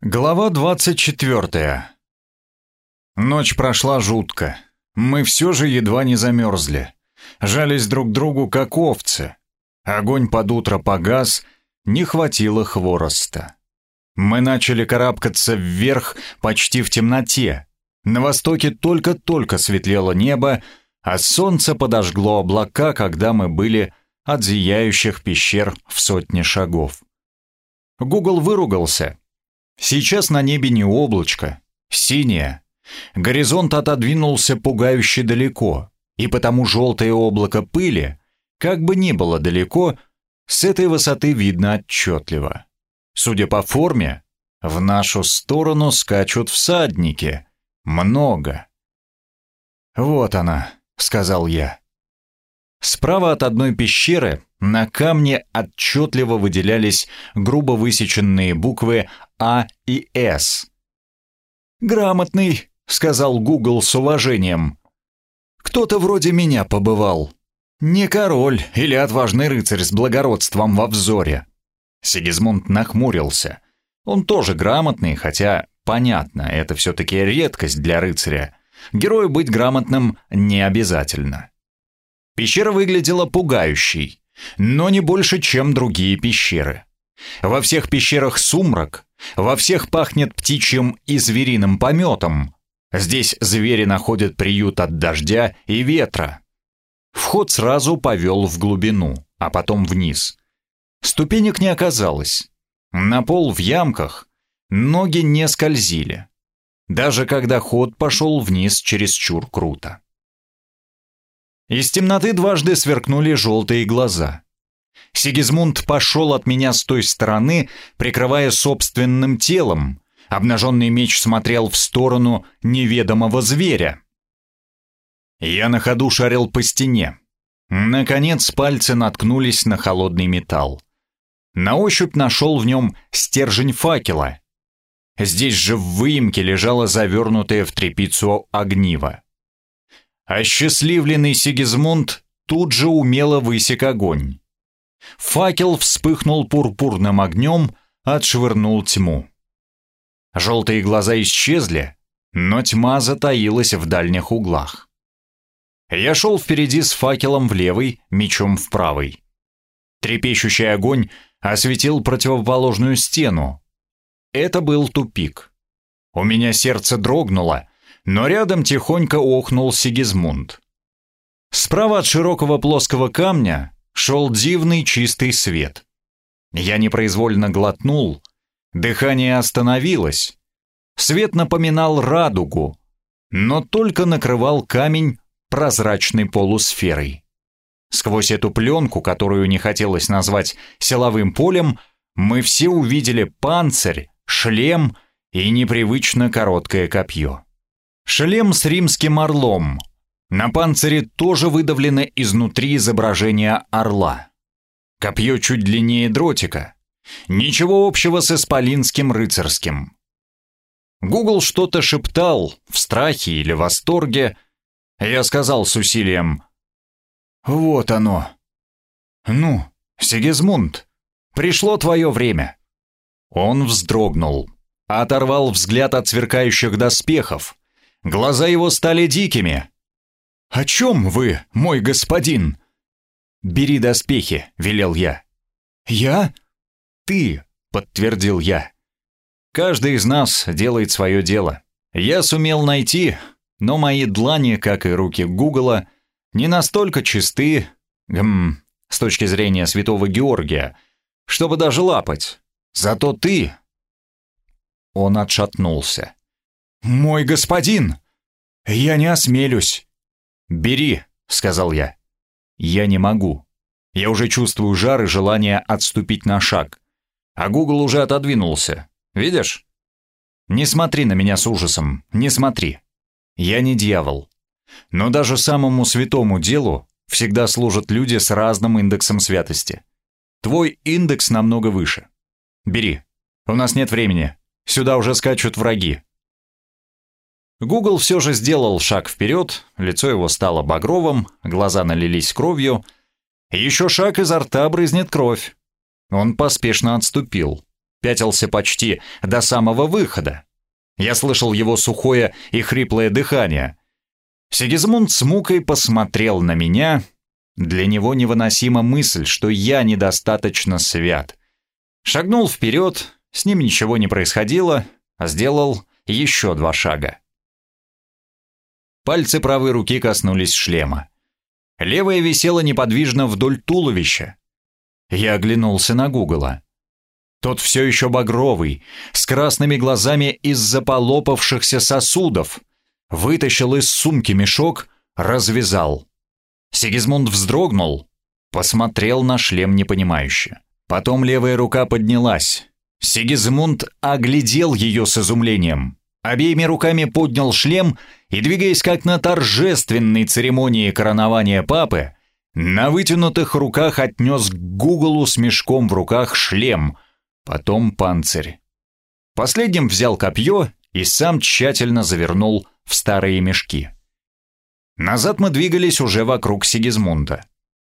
Глава 24. Ночь прошла жутко. Мы все же едва не замерзли. Жались друг другу, как овцы. Огонь под утро погас, не хватило хвороста. Мы начали карабкаться вверх почти в темноте. На востоке только-только светлело небо, а солнце подожгло облака, когда мы были от зияющих пещер в сотне шагов. Гугл выругался — Сейчас на небе не облачко, синее. Горизонт отодвинулся пугающе далеко, и потому желтое облако пыли, как бы ни было далеко, с этой высоты видно отчетливо. Судя по форме, в нашу сторону скачут всадники. Много. «Вот она», — сказал я. Справа от одной пещеры на камне отчетливо выделялись грубо высеченные буквы «А» и «С». «Грамотный», — сказал Гугл с уважением. «Кто-то вроде меня побывал. Не король или отважный рыцарь с благородством во взоре». Сигизмунд нахмурился. Он тоже грамотный, хотя, понятно, это все-таки редкость для рыцаря. Герою быть грамотным не обязательно. Пещера выглядела пугающей, но не больше, чем другие пещеры. Во всех пещерах сумрак, во всех пахнет птичьим и звериным пометом. Здесь звери находят приют от дождя и ветра. Вход сразу повел в глубину, а потом вниз. Ступенек не оказалось. На пол в ямках ноги не скользили. Даже когда ход пошел вниз чересчур круто. Из темноты дважды сверкнули желтые глаза. Сигизмунд пошел от меня с той стороны, прикрывая собственным телом. Обнаженный меч смотрел в сторону неведомого зверя. Я на ходу шарил по стене. Наконец пальцы наткнулись на холодный металл. На ощупь нашел в нем стержень факела. Здесь же в выемке лежало завернутое в тряпицу огниво. Осчастливленный Сигизмунд тут же умело высек огонь. Факел вспыхнул пурпурным огнем, отшвырнул тьму. Желтые глаза исчезли, но тьма затаилась в дальних углах. Я шел впереди с факелом в левой, мечом в правой. Трепещущий огонь осветил противоположную стену. Это был тупик. У меня сердце дрогнуло, но рядом тихонько охнул Сигизмунд. Справа от широкого плоского камня шел дивный чистый свет. Я непроизвольно глотнул, дыхание остановилось. Свет напоминал радугу, но только накрывал камень прозрачной полусферой. Сквозь эту пленку, которую не хотелось назвать силовым полем, мы все увидели панцирь, шлем и непривычно короткое копье. Шлем с римским орлом. На панцире тоже выдавлено изнутри изображение орла. Копье чуть длиннее дротика. Ничего общего с исполинским рыцарским. Гугл что-то шептал, в страхе или восторге. Я сказал с усилием. «Вот оно. Ну, Сигизмунд, пришло твое время». Он вздрогнул, оторвал взгляд от сверкающих доспехов, Глаза его стали дикими. «О чем вы, мой господин?» «Бери доспехи», — велел я. «Я?» «Ты», — подтвердил я. «Каждый из нас делает свое дело. Я сумел найти, но мои длани, как и руки Гугла, не настолько чисты, гм, с точки зрения святого Георгия, чтобы даже лапать. Зато ты...» Он отшатнулся. «Мой господин! Я не осмелюсь!» «Бери!» — сказал я. «Я не могу. Я уже чувствую жар и желание отступить на шаг. А Гугл уже отодвинулся. Видишь? Не смотри на меня с ужасом, не смотри. Я не дьявол. Но даже самому святому делу всегда служат люди с разным индексом святости. Твой индекс намного выше. Бери. У нас нет времени. Сюда уже скачут враги. Гугл все же сделал шаг вперед, лицо его стало багровым, глаза налились кровью. Еще шаг изо рта брызнет кровь. Он поспешно отступил. пятился почти до самого выхода. Я слышал его сухое и хриплое дыхание. Сигизмунд с мукой посмотрел на меня. Для него невыносима мысль, что я недостаточно свят. Шагнул вперед, с ним ничего не происходило, а сделал еще два шага. Пальцы правой руки коснулись шлема. Левая висела неподвижно вдоль туловища. Я оглянулся на Гугла. Тот все еще багровый, с красными глазами из-за полопавшихся сосудов. Вытащил из сумки мешок, развязал. Сигизмунд вздрогнул, посмотрел на шлем непонимающе. Потом левая рука поднялась. Сигизмунд оглядел ее с изумлением. Обеими руками поднял шлем и, двигаясь как на торжественной церемонии коронования папы, на вытянутых руках отнес к Гуглу с мешком в руках шлем, потом панцирь. Последним взял копье и сам тщательно завернул в старые мешки. Назад мы двигались уже вокруг Сигизмунда.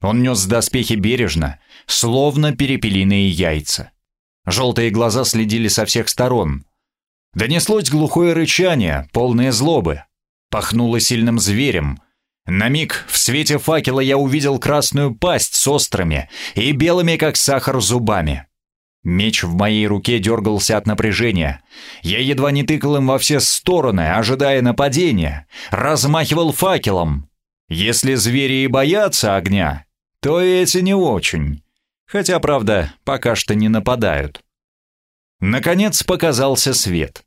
Он нес доспехи бережно, словно перепелиные яйца. Желтые глаза следили со всех сторон. Донеслось глухое рычание, полное злобы. Пахнуло сильным зверем. На миг в свете факела я увидел красную пасть с острыми и белыми, как сахар, зубами. Меч в моей руке дергался от напряжения. Я едва не тыкал им во все стороны, ожидая нападения. Размахивал факелом. Если звери и боятся огня, то эти не очень. Хотя, правда, пока что не нападают. Наконец показался свет.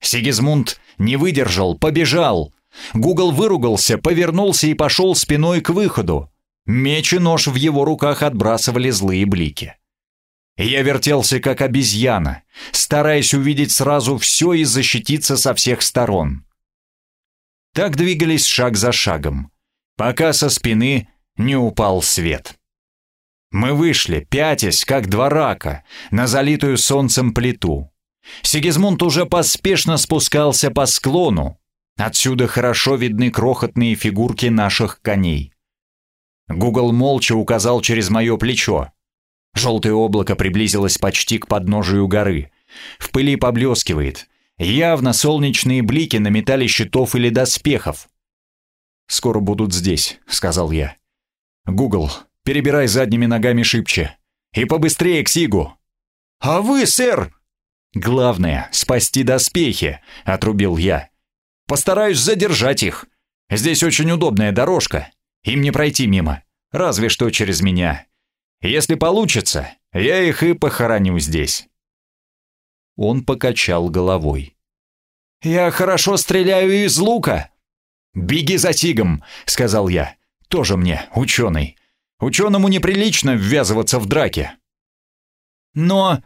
Сигизмунд не выдержал, побежал. Гугл выругался, повернулся и пошел спиной к выходу. Меч и нож в его руках отбрасывали злые блики. Я вертелся как обезьяна, стараясь увидеть сразу все и защититься со всех сторон. Так двигались шаг за шагом, пока со спины не упал свет. Мы вышли, пятясь, как два рака, на залитую солнцем плиту. Сигизмунд уже поспешно спускался по склону. Отсюда хорошо видны крохотные фигурки наших коней. Гугл молча указал через мое плечо. Желтое облако приблизилось почти к подножию горы. В пыли поблескивает. Явно солнечные блики на металле щитов или доспехов. «Скоро будут здесь», — сказал я. «Гугл, перебирай задними ногами шибче. И побыстрее к Сигу». «А вы, сэр?» «Главное — спасти доспехи», — отрубил я. «Постараюсь задержать их. Здесь очень удобная дорожка. Им не пройти мимо. Разве что через меня. Если получится, я их и похороню здесь». Он покачал головой. «Я хорошо стреляю из лука». «Беги за Сигом», — сказал я. «Тоже мне, ученый. Ученому неприлично ввязываться в драки». «Но...»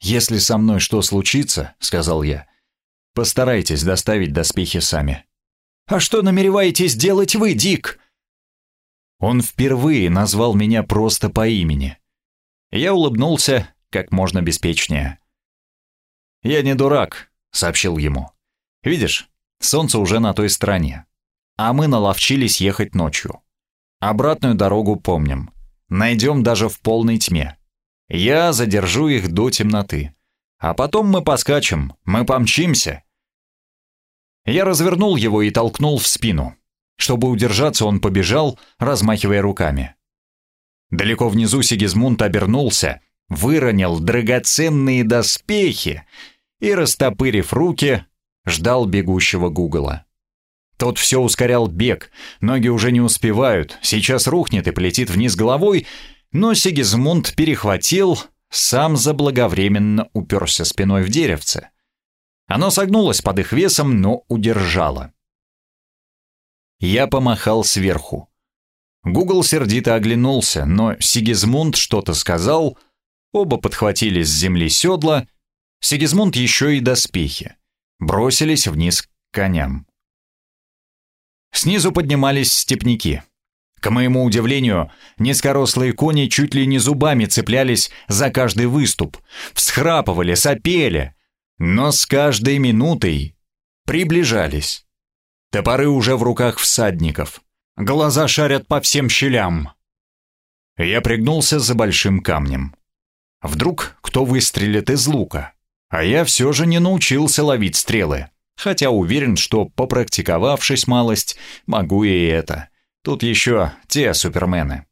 «Если со мной что случится», — сказал я, — «постарайтесь доставить доспехи сами». «А что намереваетесь делать вы, Дик?» Он впервые назвал меня просто по имени. Я улыбнулся как можно беспечнее. «Я не дурак», — сообщил ему. «Видишь, солнце уже на той стороне, а мы наловчились ехать ночью. Обратную дорогу помним. Найдем даже в полной тьме. Я задержу их до темноты. А потом мы поскачем, мы помчимся. Я развернул его и толкнул в спину. Чтобы удержаться, он побежал, размахивая руками. Далеко внизу Сигизмунд обернулся, выронил драгоценные доспехи и, растопырив руки, ждал бегущего Гугла. Тот все ускорял бег, ноги уже не успевают, сейчас рухнет и полетит вниз головой, но Сигизмунд перехватил, сам заблаговременно уперся спиной в деревце. Оно согнулось под их весом, но удержало. Я помахал сверху. Гугл сердито оглянулся, но Сигизмунд что-то сказал, оба подхватили с земли седла, Сигизмунд еще и доспехи, бросились вниз к коням. Снизу поднимались степняки — к моему удивлению, низкорослые кони чуть ли не зубами цеплялись за каждый выступ, всхрапывали, сопели, но с каждой минутой приближались. Топоры уже в руках всадников, глаза шарят по всем щелям. Я пригнулся за большим камнем. Вдруг кто выстрелит из лука? А я все же не научился ловить стрелы. Хотя уверен, что, попрактиковавшись малость, могу и это. Тут еще те супермены.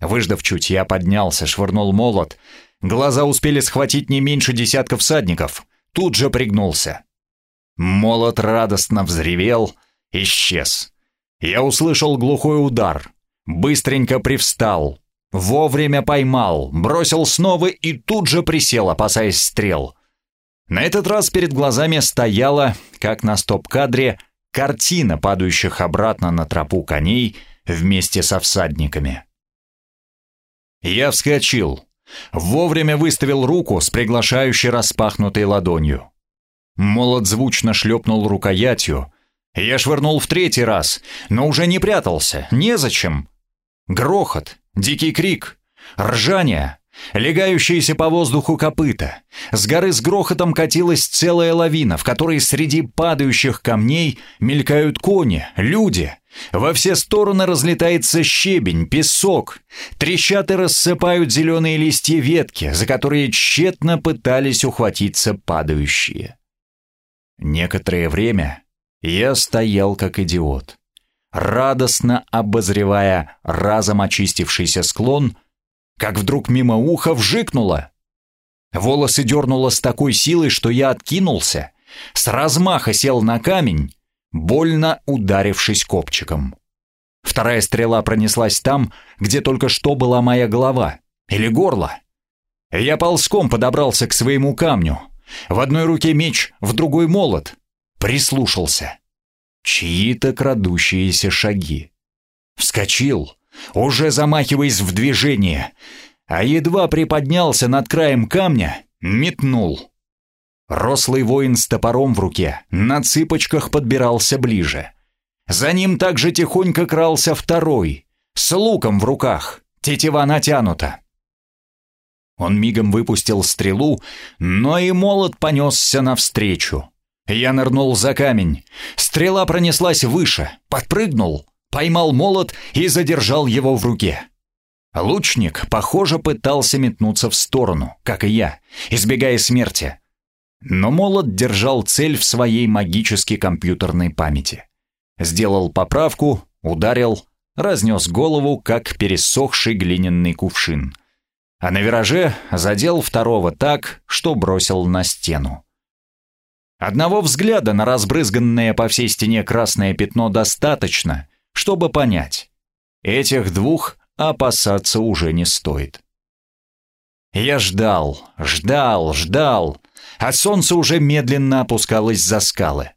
Выждав чуть, я поднялся, швырнул молот. Глаза успели схватить не меньше десятка всадников. Тут же пригнулся. Молот радостно взревел, исчез. Я услышал глухой удар. Быстренько привстал. Вовремя поймал, бросил снова и тут же присел, опасаясь стрел. На этот раз перед глазами стояла, как на стоп-кадре, картина падающих обратно на тропу коней вместе со всадниками. Я вскочил, вовремя выставил руку с приглашающей распахнутой ладонью. Молот звучно шлепнул рукоятью. Я швырнул в третий раз, но уже не прятался, незачем. Грохот, дикий крик, ржание, Легающиеся по воздуху копыта. С горы с грохотом катилась целая лавина, в которой среди падающих камней мелькают кони, люди. Во все стороны разлетается щебень, песок. Трещат и рассыпают зеленые листья ветки, за которые тщетно пытались ухватиться падающие. Некоторое время я стоял как идиот, радостно обозревая разом очистившийся склон — как вдруг мимо уха вжикнуло. Волосы дернуло с такой силой, что я откинулся, с размаха сел на камень, больно ударившись копчиком. Вторая стрела пронеслась там, где только что была моя голова или горло. Я ползком подобрался к своему камню. В одной руке меч, в другой молот. Прислушался. Чьи-то крадущиеся шаги. Вскочил, уже замахиваясь в движение, а едва приподнялся над краем камня, метнул. Рослый воин с топором в руке на цыпочках подбирался ближе. За ним также тихонько крался второй, с луком в руках, тетива натянута. Он мигом выпустил стрелу, но и молот понесся навстречу. Я нырнул за камень. Стрела пронеслась выше, подпрыгнул, поймал молот и задержал его в руке. Лучник, похоже, пытался метнуться в сторону, как и я, избегая смерти. Но молот держал цель в своей магически компьютерной памяти. Сделал поправку, ударил, разнес голову, как пересохший глиняный кувшин. А на вираже задел второго так, что бросил на стену. Одного взгляда на разбрызганное по всей стене красное пятно достаточно, чтобы понять, этих двух опасаться уже не стоит. Я ждал, ждал, ждал, а солнце уже медленно опускалось за скалы.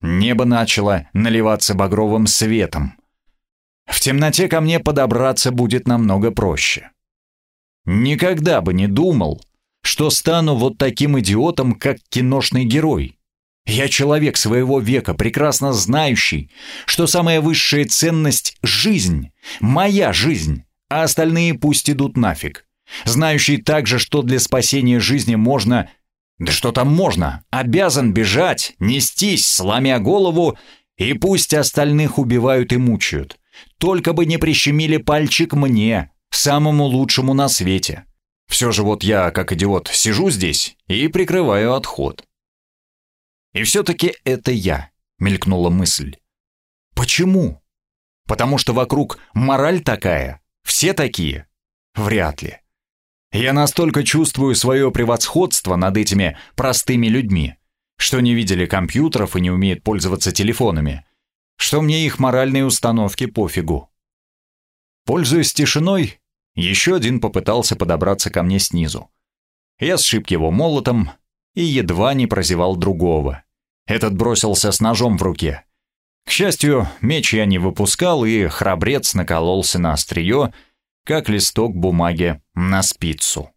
Небо начало наливаться багровым светом. В темноте ко мне подобраться будет намного проще. Никогда бы не думал, что стану вот таким идиотом, как киношный герой. Я человек своего века, прекрасно знающий, что самая высшая ценность — жизнь, моя жизнь, а остальные пусть идут нафиг. Знающий также, что для спасения жизни можно... Да что там можно? Обязан бежать, нестись, сломя голову, и пусть остальных убивают и мучают. Только бы не прищемили пальчик мне, самому лучшему на свете. Все же вот я, как идиот, сижу здесь и прикрываю отход. И все-таки это я, мелькнула мысль. Почему? Потому что вокруг мораль такая, все такие? Вряд ли. Я настолько чувствую свое превосходство над этими простыми людьми, что не видели компьютеров и не умеют пользоваться телефонами, что мне их моральные установки пофигу. Пользуясь тишиной, еще один попытался подобраться ко мне снизу. Я сшиб его молотом, и едва не прозевал другого. Этот бросился с ножом в руке. К счастью, меч я не выпускал, и храбрец накололся на острие, как листок бумаги на спицу.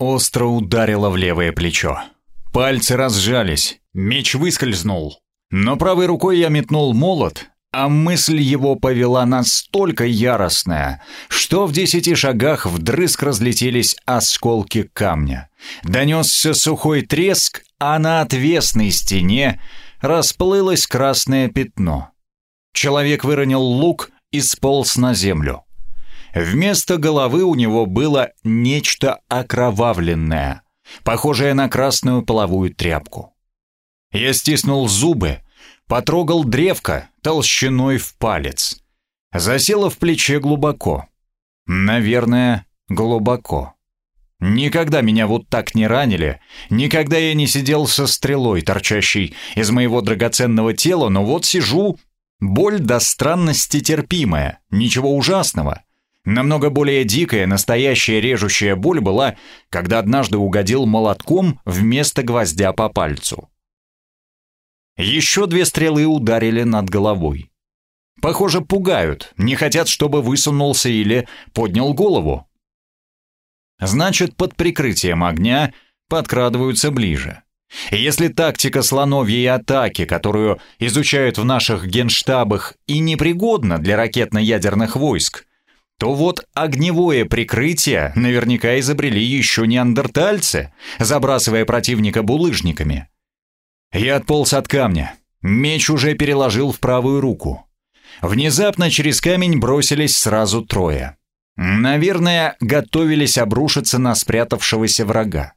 Остро ударило в левое плечо. Пальцы разжались, меч выскользнул. Но правой рукой я метнул молот, а мысль его повела настолько яростная, что в десяти шагах вдрызг разлетелись осколки камня. Донесся сухой треск, а на отвесной стене расплылось красное пятно. Человек выронил лук и сполз на землю. Вместо головы у него было нечто окровавленное, похожее на красную половую тряпку. Я стиснул зубы, потрогал древко толщиной в палец. Засело в плече глубоко. Наверное, глубоко. Никогда меня вот так не ранили, никогда я не сидел со стрелой, торчащей из моего драгоценного тела, но вот сижу, боль до странности терпимая, ничего ужасного. Намного более дикая, настоящая режущая боль была, когда однажды угодил молотком вместо гвоздя по пальцу. Еще две стрелы ударили над головой. Похоже, пугают, не хотят, чтобы высунулся или поднял голову. Значит, под прикрытием огня подкрадываются ближе. Если тактика слоновьей атаки, которую изучают в наших генштабах, и непригодна для ракетно-ядерных войск, то вот огневое прикрытие наверняка изобрели еще неандертальцы, забрасывая противника булыжниками. Я отполз от камня. Меч уже переложил в правую руку. Внезапно через камень бросились сразу трое. Наверное, готовились обрушиться на спрятавшегося врага.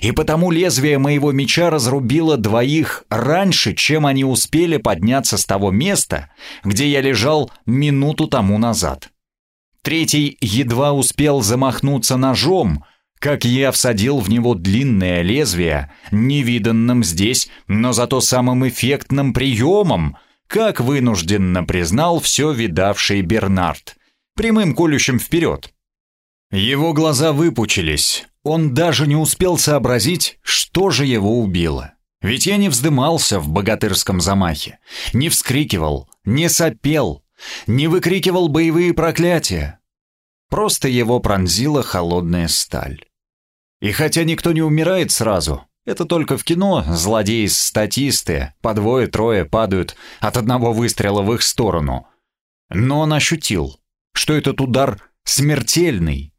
И потому лезвие моего меча разрубило двоих раньше, чем они успели подняться с того места, где я лежал минуту тому назад. Третий едва успел замахнуться ножом, как я всадил в него длинное лезвие, невиданным здесь, но зато самым эффектным приемом, как вынужденно признал все видавший Бернард, прямым колющим вперед. Его глаза выпучились, он даже не успел сообразить, что же его убило. Ведь я не вздымался в богатырском замахе, не вскрикивал, не сопел, не выкрикивал боевые проклятия. Просто его пронзила холодная сталь. И хотя никто не умирает сразу, это только в кино злодеи-статисты по двое-трое падают от одного выстрела в их сторону. Но он ощутил, что этот удар смертельный,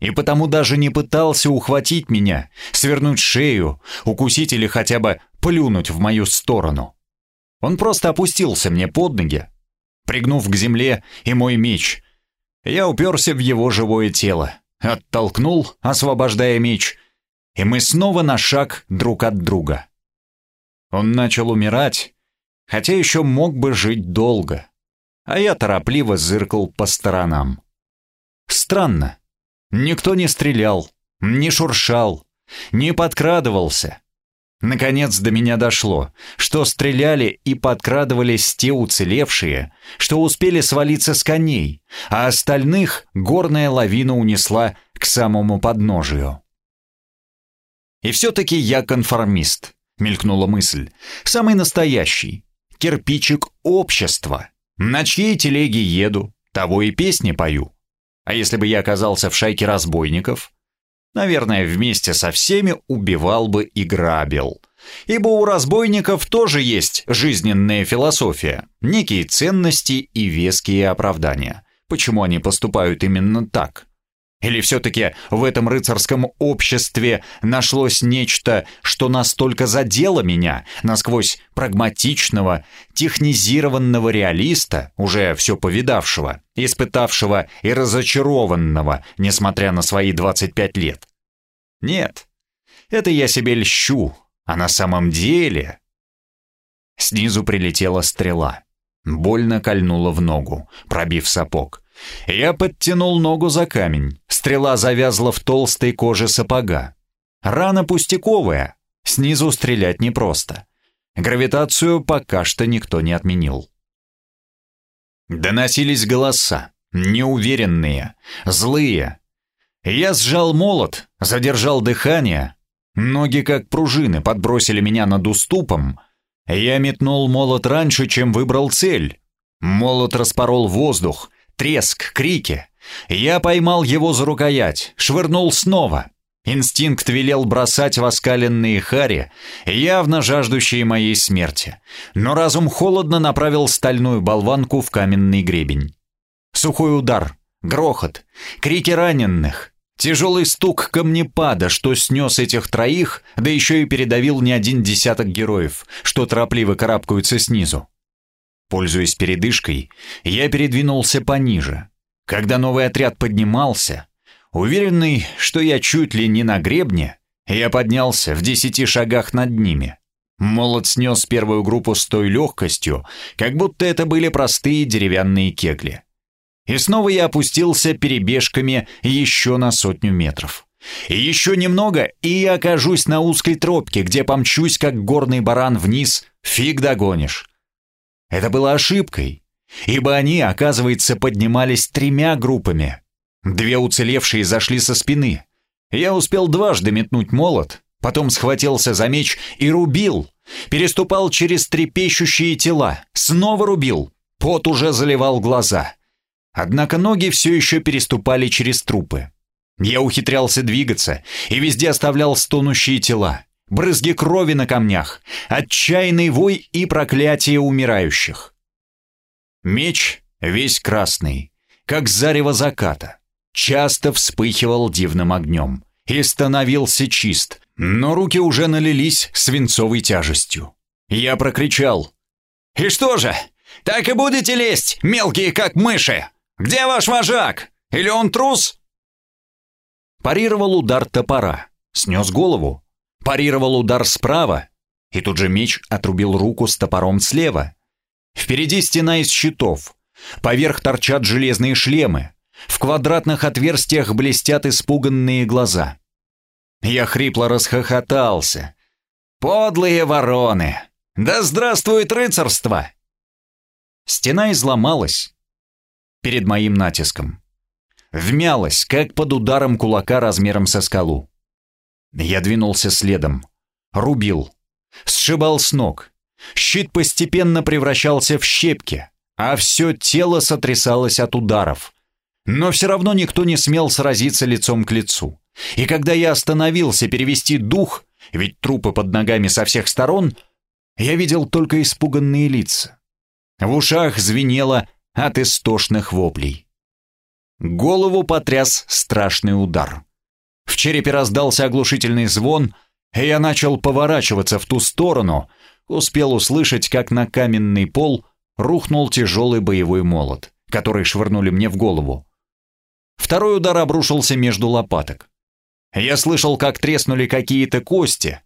и потому даже не пытался ухватить меня, свернуть шею, укусить или хотя бы плюнуть в мою сторону. Он просто опустился мне под ноги, пригнув к земле и мой меч. Я уперся в его живое тело, оттолкнул, освобождая меч, и мы снова на шаг друг от друга. Он начал умирать, хотя еще мог бы жить долго, а я торопливо зыркал по сторонам. Странно, никто не стрелял, не шуршал, не подкрадывался. Наконец до меня дошло, что стреляли и подкрадывались те уцелевшие, что успели свалиться с коней, а остальных горная лавина унесла к самому подножию. «И все-таки я конформист», — мелькнула мысль, — «самый настоящий, кирпичик общества. На чьей телеге еду, того и песни пою. А если бы я оказался в шайке разбойников, наверное, вместе со всеми убивал бы и грабил. Ибо у разбойников тоже есть жизненная философия, некие ценности и веские оправдания. Почему они поступают именно так? Или все-таки в этом рыцарском обществе нашлось нечто, что настолько задело меня, насквозь прагматичного, технизированного реалиста, уже все повидавшего, испытавшего и разочарованного, несмотря на свои 25 лет? Нет, это я себе льщу, а на самом деле... Снизу прилетела стрела. Больно кольнула в ногу, пробив сапог. Я подтянул ногу за камень. Стрела завязла в толстой коже сапога. Рана пустяковая. Снизу стрелять непросто. Гравитацию пока что никто не отменил. Доносились голоса. Неуверенные, злые. Я сжал молот, задержал дыхание. Ноги как пружины подбросили меня над уступом. Я метнул молот раньше, чем выбрал цель. Молот распорол воздух, треск, крики. Я поймал его за рукоять, швырнул снова. Инстинкт велел бросать в оскаленные хари, явно жаждущие моей смерти. Но разум холодно направил стальную болванку в каменный гребень. Сухой удар, грохот, крики раненых, тяжелый стук камнепада, что снес этих троих, да еще и передавил не один десяток героев, что торопливо карабкаются снизу. Пользуясь передышкой, я передвинулся пониже. Когда новый отряд поднимался, уверенный, что я чуть ли не на гребне, я поднялся в десяти шагах над ними. Молот снес первую группу с той легкостью, как будто это были простые деревянные кегли. И снова я опустился перебежками еще на сотню метров. И еще немного, и я окажусь на узкой тропке, где помчусь, как горный баран вниз, фиг догонишь. Это было ошибкой, ибо они, оказывается, поднимались тремя группами. Две уцелевшие зашли со спины. Я успел дважды метнуть молот, потом схватился за меч и рубил, переступал через трепещущие тела, снова рубил, пот уже заливал глаза. Однако ноги все еще переступали через трупы. Я ухитрялся двигаться и везде оставлял стонущие тела, брызги крови на камнях, отчаянный вой и проклятие умирающих. Меч весь красный, как зарево заката, часто вспыхивал дивным огнем и становился чист, но руки уже налились свинцовой тяжестью. Я прокричал. «И что же, так и будете лезть, мелкие как мыши? Где ваш вожак? Или он трус?» Парировал удар топора, снес голову, парировал удар справа, и тут же меч отрубил руку с топором слева. Впереди стена из щитов, поверх торчат железные шлемы, в квадратных отверстиях блестят испуганные глаза. Я хрипло расхохотался. «Подлые вороны! Да здравствует рыцарство!» Стена изломалась перед моим натиском вмялась, как под ударом кулака размером со скалу. Я двинулся следом, рубил, сшибал с ног. Щит постепенно превращался в щепки, а все тело сотрясалось от ударов. Но все равно никто не смел сразиться лицом к лицу. И когда я остановился перевести дух, ведь трупы под ногами со всех сторон, я видел только испуганные лица. В ушах звенело от истошных воплей. Голову потряс страшный удар. В черепе раздался оглушительный звон, и я начал поворачиваться в ту сторону, успел услышать, как на каменный пол рухнул тяжелый боевой молот, который швырнули мне в голову. Второй удар обрушился между лопаток. Я слышал, как треснули какие-то кости.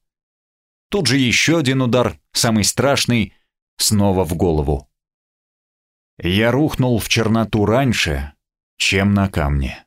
Тут же еще один удар, самый страшный, снова в голову. Я рухнул в черноту раньше, чем на камне.